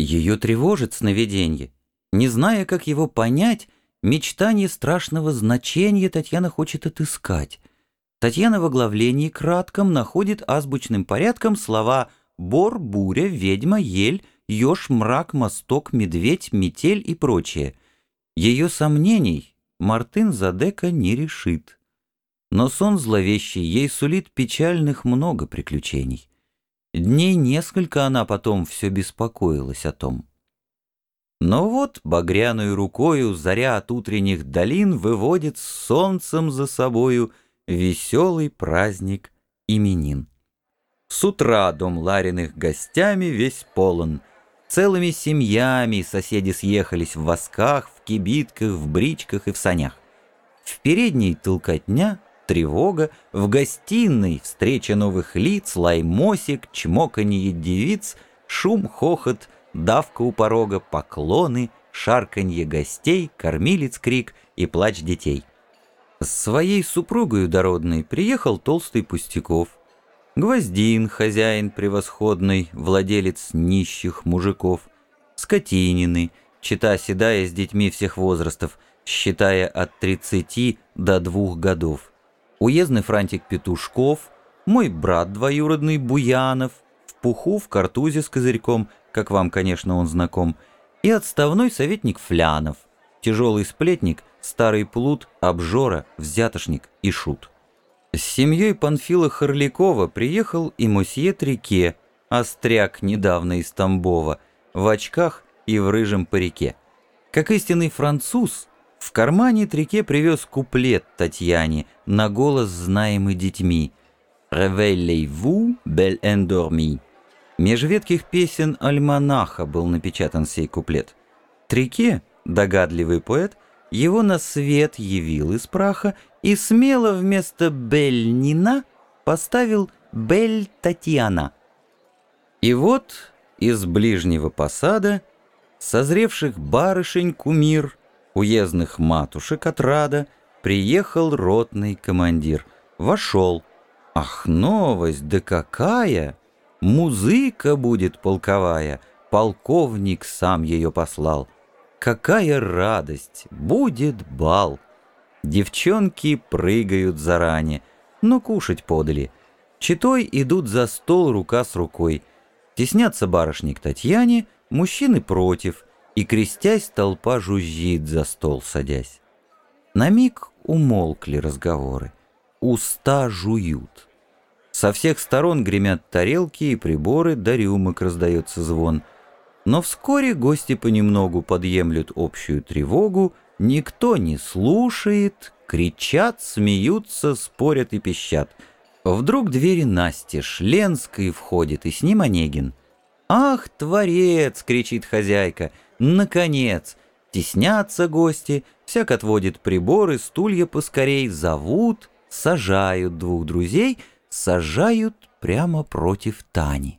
Ее тревожит сновиденье. Не зная, как его понять, мечтание страшного значения Татьяна хочет отыскать. Татьяна в оглавлении кратком находит азбучным порядком слова «бор», «буря», «ведьма», «ель», «еж», «мрак», «мосток», «медведь», «метель» и прочее. Ее сомнений Мартын Задека не решит. Но сон зловещий ей сулит печальных много приключений. Дней несколько она потом все беспокоилась о том. Но вот багряную рукою заря от утренних долин выводит с солнцем за собою веселый праздник именин. С утра дом Лариных гостями весь полон. Целыми семьями соседи съехались в восках, в кибитках, в бричках и в санях. В передней толкотня — тревога, в гостиной встреча новых лиц, лаймосик, чмоканье девиц, шум, хохот, давка у порога, поклоны, шарканье гостей, кормилец крик и плач детей. С своей супругою дородной приехал толстый Пустяков. Гвоздин, хозяин превосходный, владелец нищих мужиков. Скотинины, чита седая с детьми всех возрастов, считая от тридцати до двух годов уездный франтик Петушков, мой брат двоюродный Буянов, в пуху, в картузе с козырьком, как вам, конечно, он знаком, и отставной советник Флянов, тяжелый сплетник, старый плут, обжора, взятошник и шут. С семьей Панфила Харлякова приехал и мосье Трике, остряк недавно из Тамбова, в очках и в рыжем парике. Как истинный француз, в кармане Трике привез куплет Татьяне, на голос знаемый детьми. «Réveillez-vous, belle endormie». Меж ветких песен альманаха был напечатан сей куплет. Трике, догадливый поэт, его на свет явил из праха и смело вместо «бель Нина» поставил «бель Татьяна». И вот из ближнего посада созревших барышень кумир — уездных матушек от Рада приехал ротный командир. Вошел. Ах, новость, да какая! Музыка будет полковая, полковник сам ее послал. Какая радость, будет бал! Девчонки прыгают заранее, но кушать подали. Читой идут за стол рука с рукой. Теснятся барышни к Татьяне, мужчины против — и, крестясь, толпа жужжит за стол, садясь. На миг умолкли разговоры. Уста жуют. Со всех сторон гремят тарелки и приборы, до рюмок раздается звон. Но вскоре гости понемногу подъемлют общую тревогу, никто не слушает, кричат, смеются, спорят и пищат. Вдруг двери настежь, Ленской входит, и с ним Онегин. «Ах, творец!» — кричит хозяйка — Наконец! Теснятся гости, всяк отводит приборы, стулья поскорей, зовут, сажают двух друзей, сажают прямо против Тани.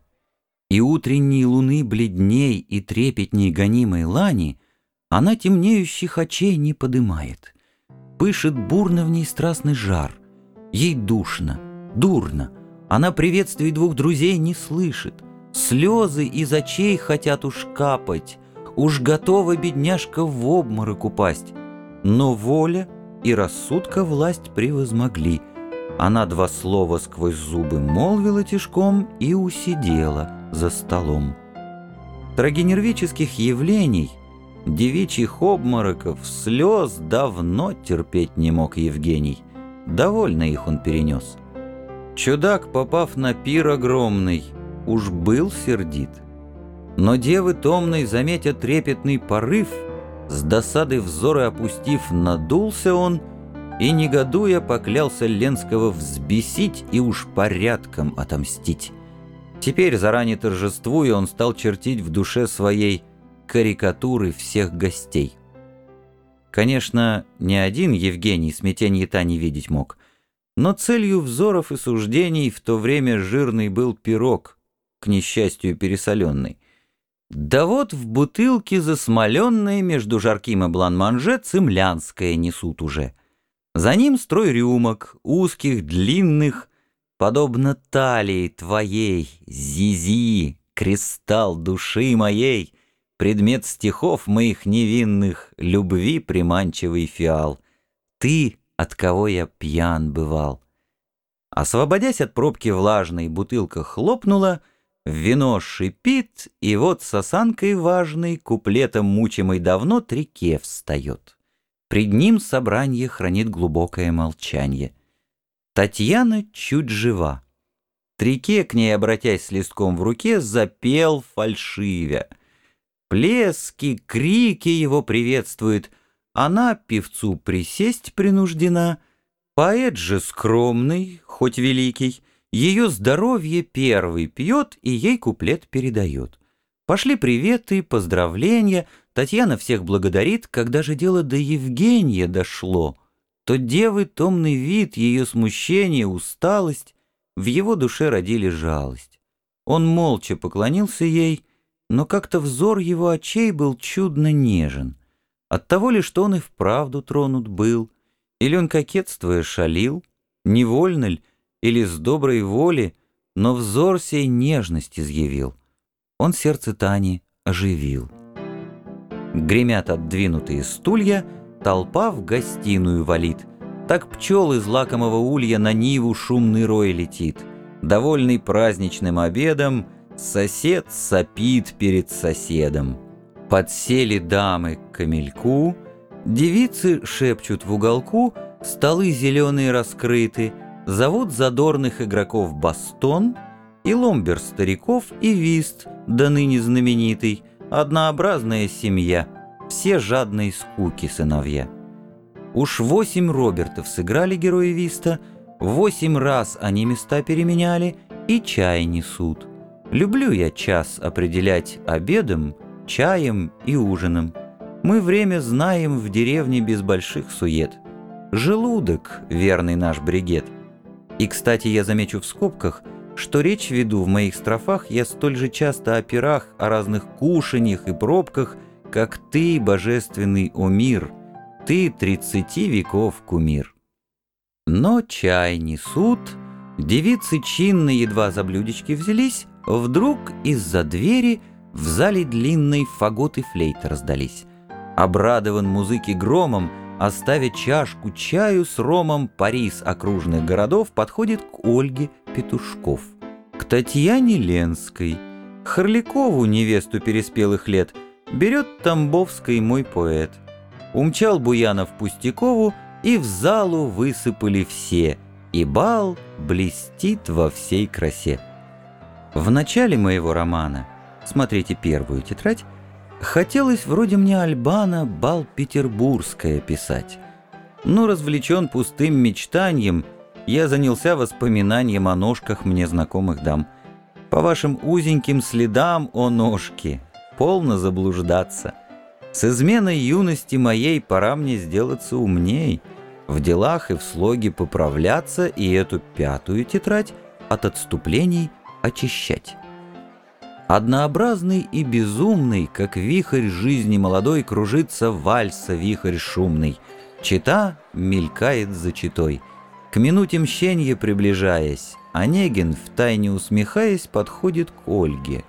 И утренней луны бледней и трепетней гонимой лани она темнеющих очей не подымает. Пышет бурно в ней страстный жар. Ей душно, дурно. Она приветствий двух друзей не слышит. Слезы из очей хотят уж капать. Уж готова бедняжка в обморок упасть. Но воля и рассудка власть превозмогли. Она два слова сквозь зубы молвила тишком и усидела за столом. Трагенервических явлений, девичьих обмороков, слез давно терпеть не мог Евгений. Довольно их он перенес. Чудак, попав на пир огромный, уж был сердит. Но девы томной, заметя трепетный порыв, С досады взоры опустив, надулся он И, негодуя, поклялся Ленского взбесить И уж порядком отомстить. Теперь, заранее торжествуя, он стал чертить в душе своей карикатуры всех гостей. Конечно, ни один Евгений смятенья-то не видеть мог, но целью взоров и суждений в то время жирный был пирог, к несчастью пересоленный. Да вот в бутылке засмоленные между жарким и блан-манже цимлянское несут уже. За ним строй рюмок, узких, длинных, подобно талии твоей, зизи, кристалл души моей, предмет стихов моих невинных, любви приманчивый фиал. Ты, от кого я пьян бывал. Освободясь от пробки влажной, бутылка хлопнула, вино шипит, и вот с осанкой важной, куплетом мучимой давно, трике встает. Пред ним собрание хранит глубокое молчание. Татьяна чуть жива. Трике, к ней обратясь с листком в руке, запел фальшивя. Плески, крики его приветствуют. Она певцу присесть принуждена. Поэт же скромный, хоть великий, ее здоровье первый пьет и ей куплет передает. Пошли приветы, поздравления, Татьяна всех благодарит, когда же дело до Евгения дошло, то девы томный вид, ее смущение, усталость в его душе родили жалость. Он молча поклонился ей, но как-то взор его очей был чудно нежен. Оттого ли, что он и вправду тронут был, или он, кокетствуя, шалил, невольно ль, или с доброй воли, но взор сей нежность изъявил. Он сердце Тани оживил. Гремят отдвинутые стулья, толпа в гостиную валит. Так пчел из лакомого улья на Ниву шумный рой летит. Довольный праздничным обедом, сосед сопит перед соседом. Подсели дамы к камельку, девицы шепчут в уголку, столы зеленые раскрыты, зовут задорных игроков бастон и ломбер стариков и вист, да ныне знаменитый — Однообразная семья, все жадные скуки сыновья. Уж восемь Робертов сыграли герои Виста, восемь раз они места переменяли и чай несут. Люблю я час определять обедом, чаем и ужином. Мы время знаем в деревне без больших сует. Желудок — верный наш бригет. И, кстати, я замечу в скобках — что речь веду в моих строфах я столь же часто о пирах, о разных кушаньях и пробках, как ты, божественный Омир, ты тридцати веков кумир. Но чай несут, девицы чинно едва за блюдечки взялись, вдруг из-за двери в зале длинной и флейт раздались. Обрадован музыки громом, Оставя чашку чаю с ромом, Парис окружных городов подходит к Ольге Петушков, к Татьяне Ленской, Харликову, невесту переспелых лет, берет Тамбовской мой поэт. Умчал Буянов Пустякову, и в залу высыпали все, и бал блестит во всей красе. В начале моего романа, смотрите первую тетрадь, Хотелось вроде мне Альбана бал петербургское писать. Но развлечен пустым мечтанием, я занялся воспоминанием о ножках мне знакомых дам. По вашим узеньким следам, о ножки, полно заблуждаться. С изменой юности моей пора мне сделаться умней, в делах и в слоге поправляться и эту пятую тетрадь от отступлений очищать. Однообразный и безумный, как вихрь жизни молодой, кружится вальса вихрь шумный. Чита мелькает за читой. К минуте мщенья приближаясь, Онегин, втайне усмехаясь, подходит к Ольге.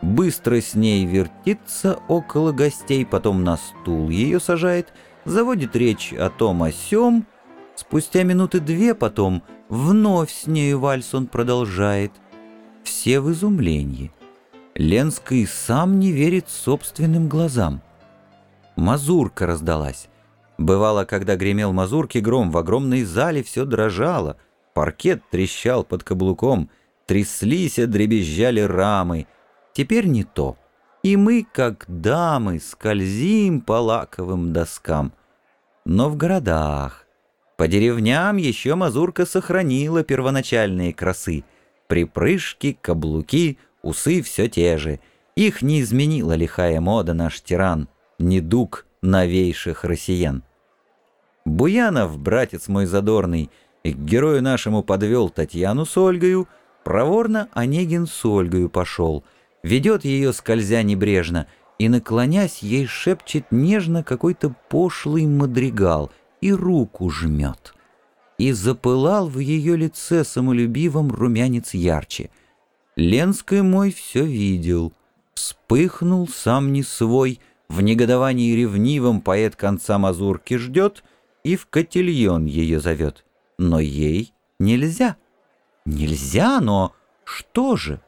Быстро с ней вертится около гостей, потом на стул ее сажает, заводит речь о том о сём. Спустя минуты две потом вновь с нею вальс он продолжает. Все в изумлении. Ленский сам не верит собственным глазам. Мазурка раздалась. Бывало, когда гремел мазурки гром, в огромной зале все дрожало, паркет трещал под каблуком, тряслись и дребезжали рамы. Теперь не то. И мы, как дамы, скользим по лаковым доскам. Но в городах, по деревням еще мазурка сохранила первоначальные красы. Припрыжки, каблуки — Усы все те же. Их не изменила лихая мода наш тиран, недуг новейших россиян. Буянов, братец мой задорный, к герою нашему подвел Татьяну с Ольгою, проворно Онегин с Ольгою пошел, ведет ее скользя небрежно, и, наклонясь, ей шепчет нежно какой-то пошлый мадригал и руку жмет. И запылал в ее лице самолюбивым румянец ярче — Ленской мой все видел. Вспыхнул сам не свой, в негодовании ревнивом поэт конца мазурки ждет и в котельон ее зовет. Но ей нельзя. Нельзя, но что же?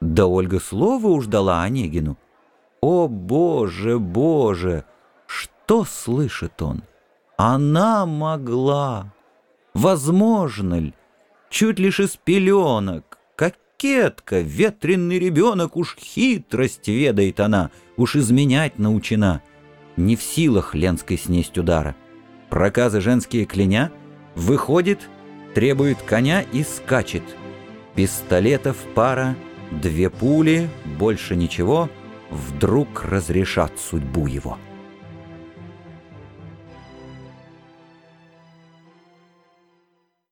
Да Ольга слово уж дала Онегину. О, Боже, Боже! Что слышит он? Она могла. Возможно ли? Чуть лишь из пеленок. Кокетка, ветреный ребенок, уж хитрость ведает она, уж изменять научена. Не в силах Ленской снесть удара. Проказы женские кляня, выходит, требует коня и скачет. Пистолетов пара, две пули, больше ничего, вдруг разрешат судьбу его.